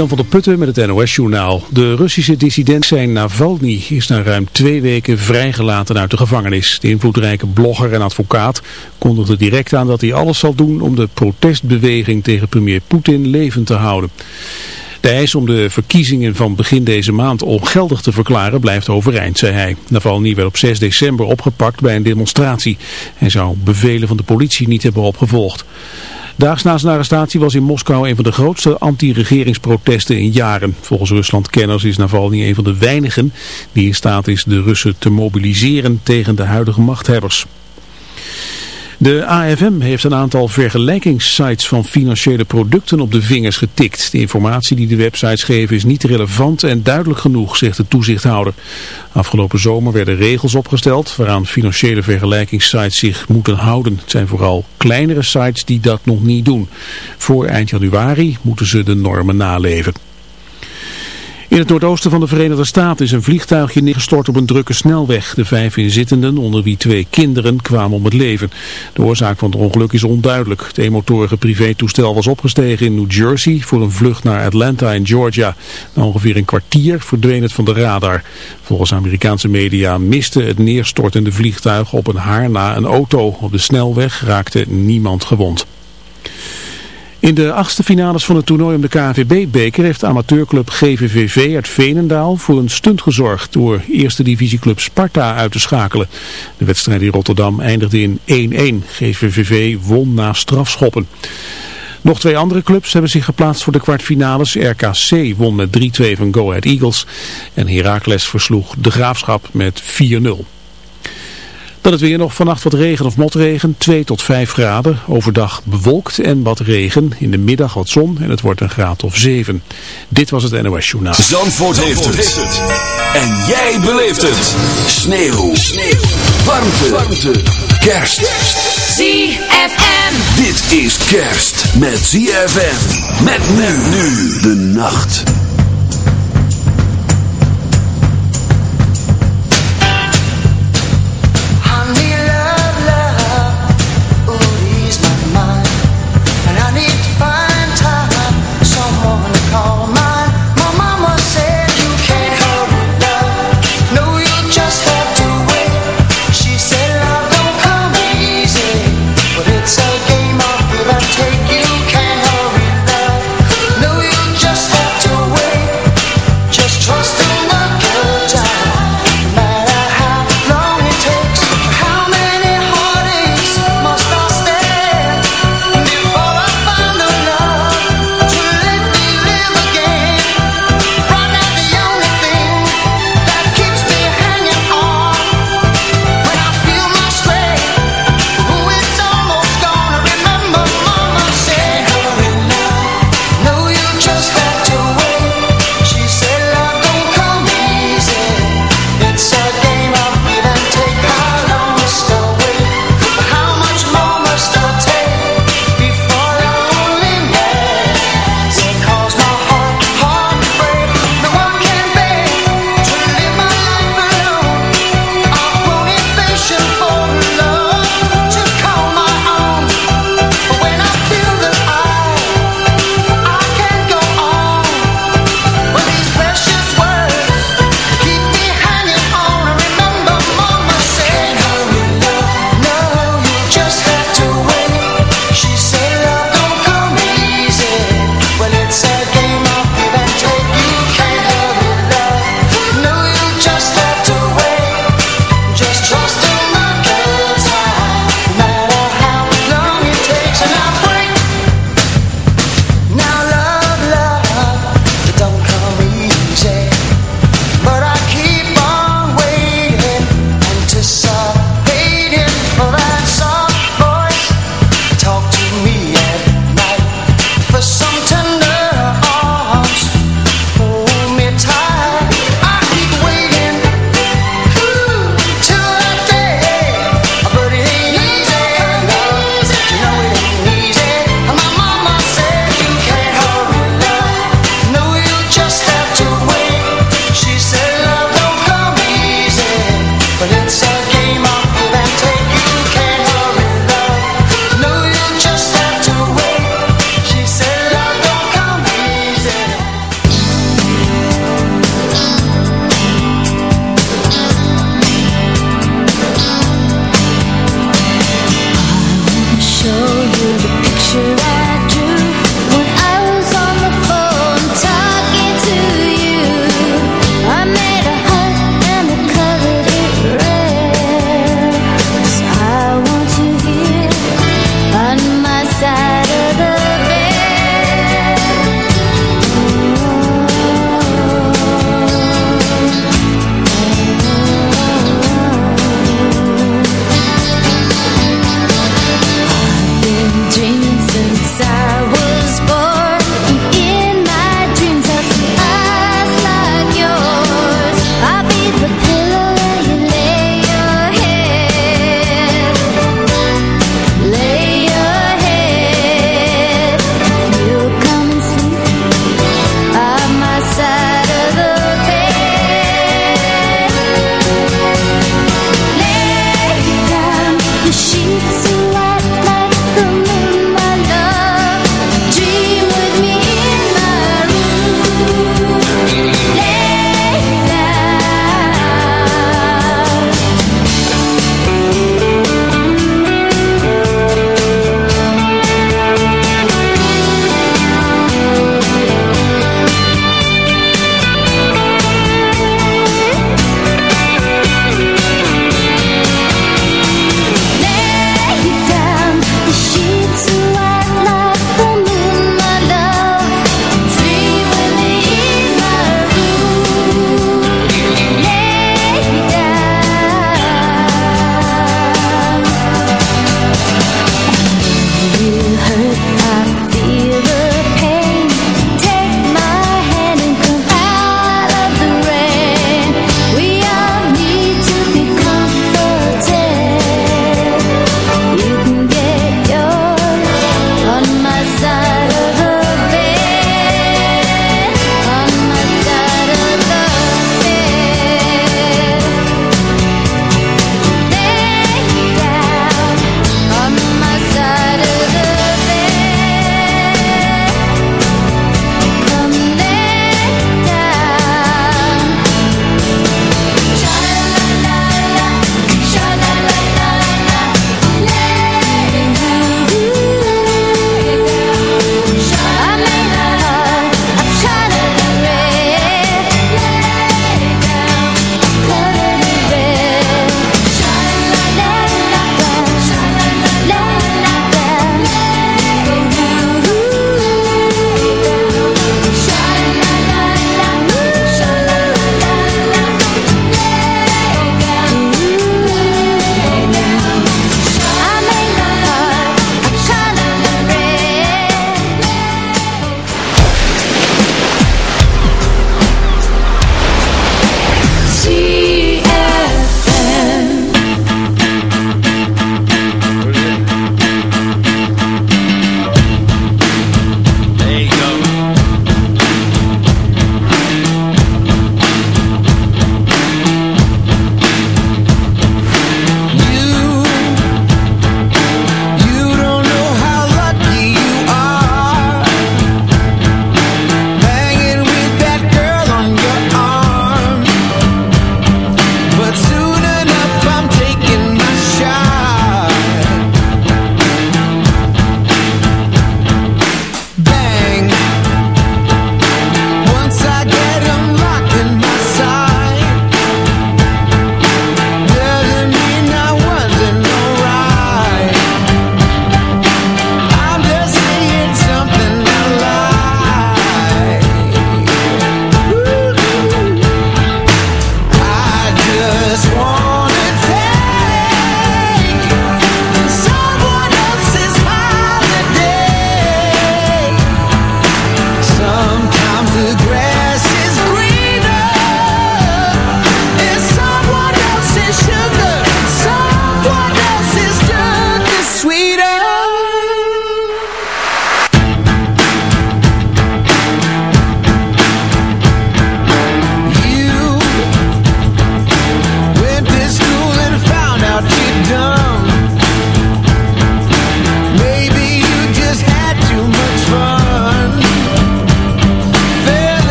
Jan van der Putten met het NOS-journaal. De Russische dissident zijn Navalny is na ruim twee weken vrijgelaten uit de gevangenis. De invloedrijke blogger en advocaat kondigde direct aan dat hij alles zal doen om de protestbeweging tegen premier Poetin levend te houden. De eis om de verkiezingen van begin deze maand ongeldig te verklaren blijft overeind, zei hij. Navalny werd op 6 december opgepakt bij een demonstratie. Hij zou bevelen van de politie niet hebben opgevolgd. Daags na zijn arrestatie was in Moskou een van de grootste anti-regeringsprotesten in jaren. Volgens Rusland-kenners is Navalny een van de weinigen die in staat is de Russen te mobiliseren tegen de huidige machthebbers. De AFM heeft een aantal vergelijkingssites van financiële producten op de vingers getikt. De informatie die de websites geven is niet relevant en duidelijk genoeg, zegt de toezichthouder. Afgelopen zomer werden regels opgesteld waaraan financiële vergelijkingssites zich moeten houden. Het zijn vooral kleinere sites die dat nog niet doen. Voor eind januari moeten ze de normen naleven. In het noordoosten van de Verenigde Staten is een vliegtuigje neergestort op een drukke snelweg. De vijf inzittenden, onder wie twee kinderen, kwamen om het leven. De oorzaak van het ongeluk is onduidelijk. Het eenmotorige privétoestel was opgestegen in New Jersey voor een vlucht naar Atlanta in Georgia. Na ongeveer een kwartier verdween het van de radar. Volgens Amerikaanse media miste het neerstortende vliegtuig op een haar na een auto. Op de snelweg raakte niemand gewond. In de achtste finales van het toernooi om de KNVB-beker heeft amateurclub GVVV uit Veenendaal voor een stunt gezorgd door eerste divisieclub Sparta uit te schakelen. De wedstrijd in Rotterdam eindigde in 1-1. GVVV won na strafschoppen. Nog twee andere clubs hebben zich geplaatst voor de kwartfinales. RKC won met 3-2 van Go Ahead Eagles en Heracles versloeg de Graafschap met 4-0. Dan het weer nog vannacht wat regen of motregen, 2 tot 5 graden. Overdag bewolkt en wat regen. In de middag wat zon en het wordt een graad of 7. Dit was het NOS Journaal. Zandvoort, Zandvoort heeft, het. En jij beleeft het. Sneeuw. Sneeuw. Warmte. Warmte. Kerst. ZFM. Dit is kerst met ZFM. Met nu nu de nacht.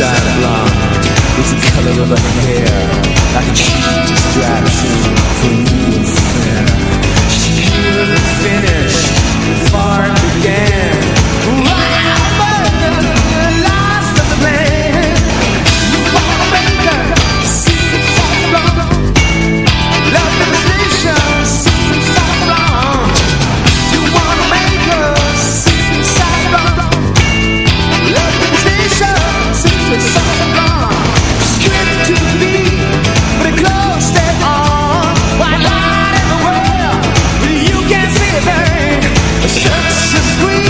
Side blonde is the color of her hair Like a cheap distraction from you and fair She knew the finish, the far began. to scream.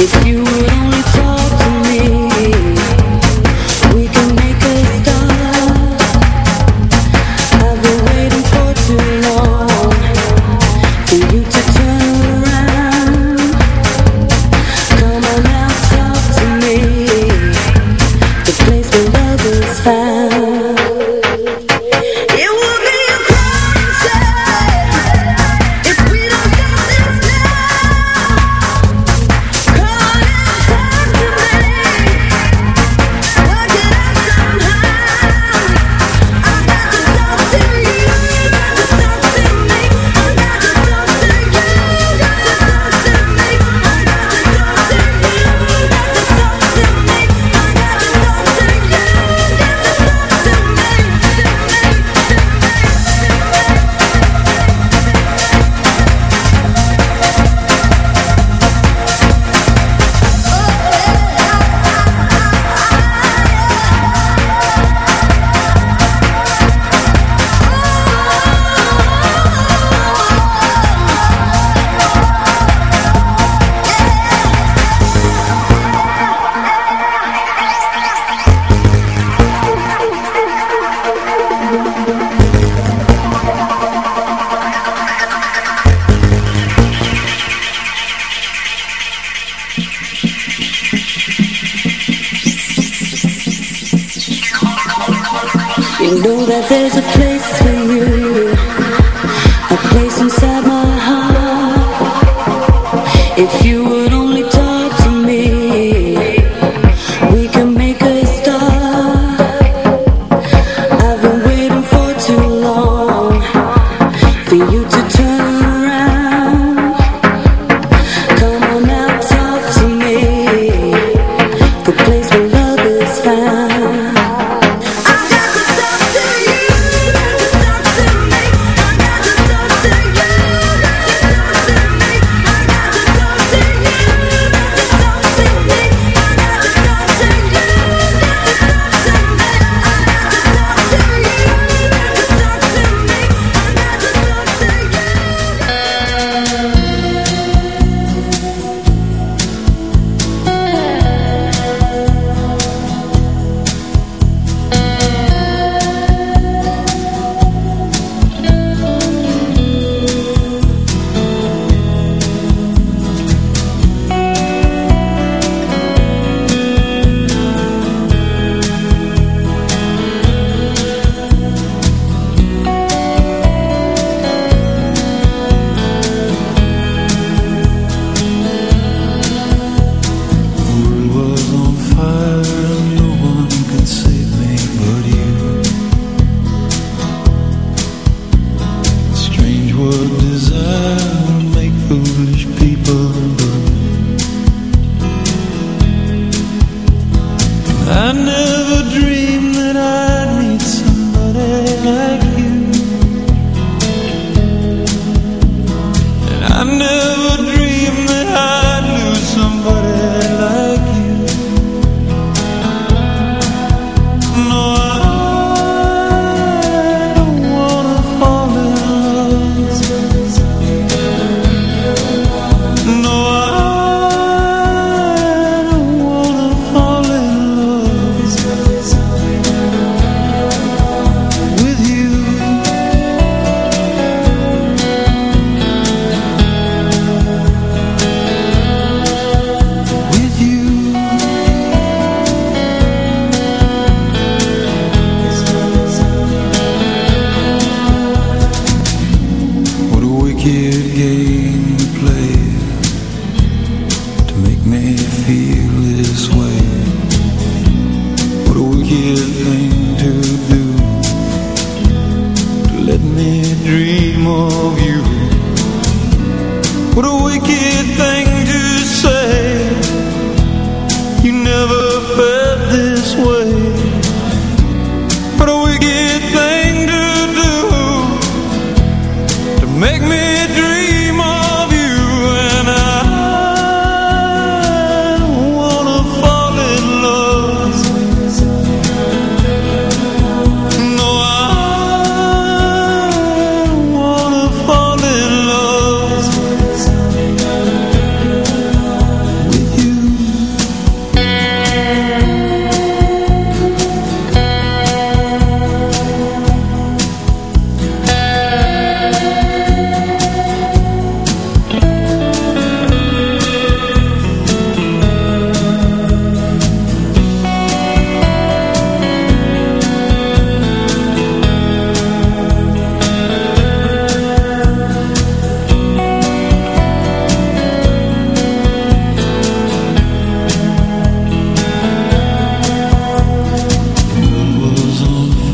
If you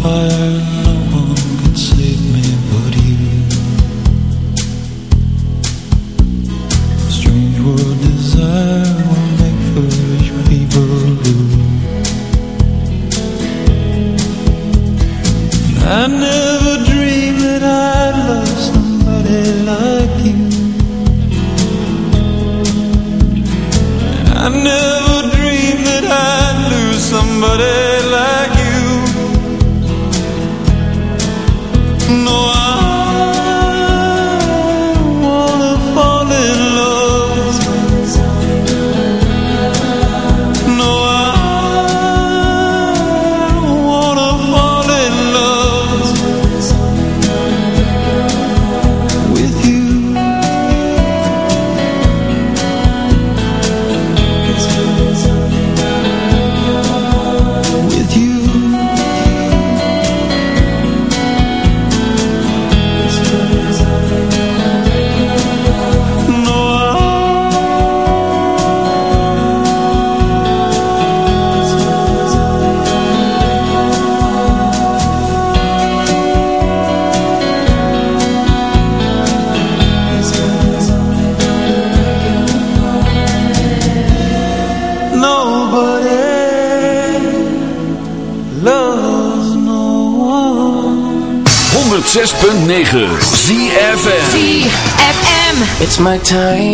empire my time.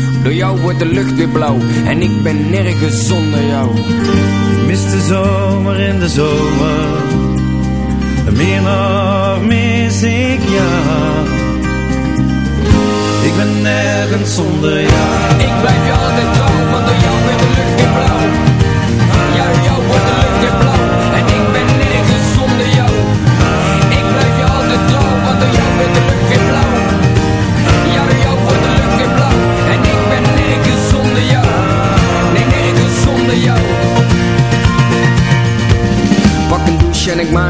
Door jou wordt de lucht weer blauw en ik ben nergens zonder jou. Ik mis de zomer in de zomer. Meer nog mis ik jou. Ik ben nergens zonder jou. Ik blijf je altijd trouw, want door jou wordt de lucht weer blauw. Ja, door jou wordt de lucht weer blauw en ik ben nergens zonder jou. Ik blijf je altijd trouw, want door jou wordt de lucht weer blauw.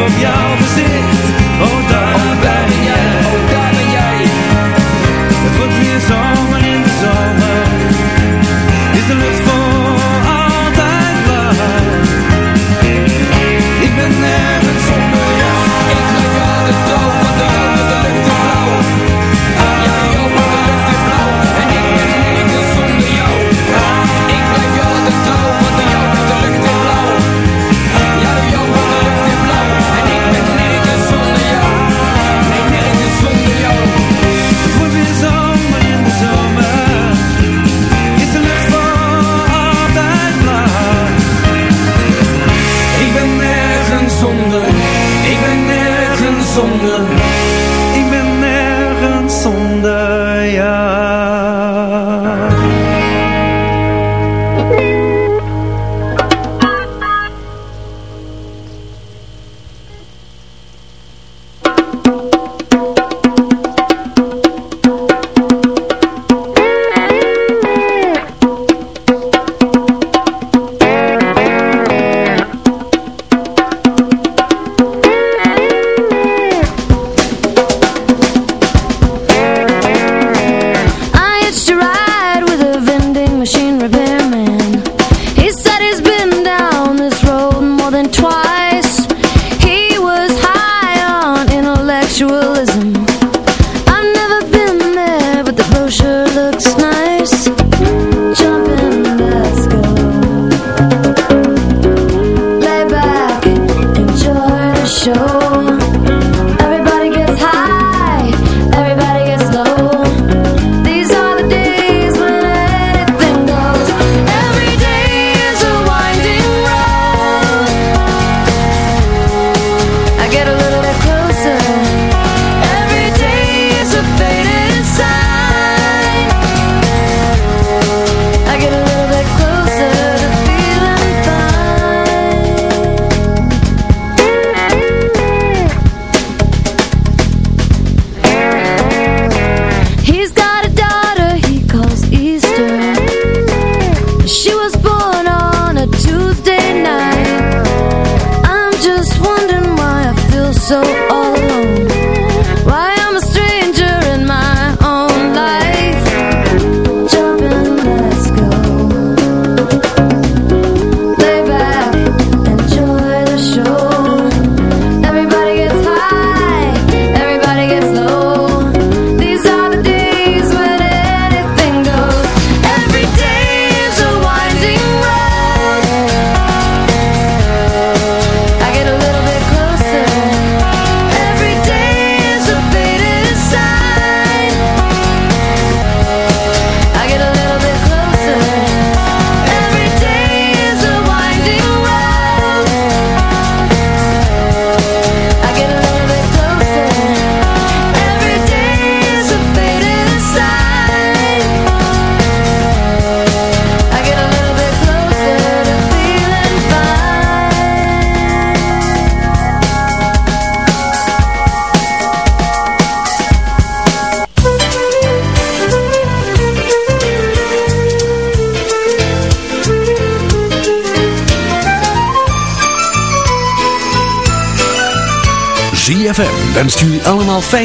op jouw gezicht.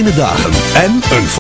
Fijne dagen en een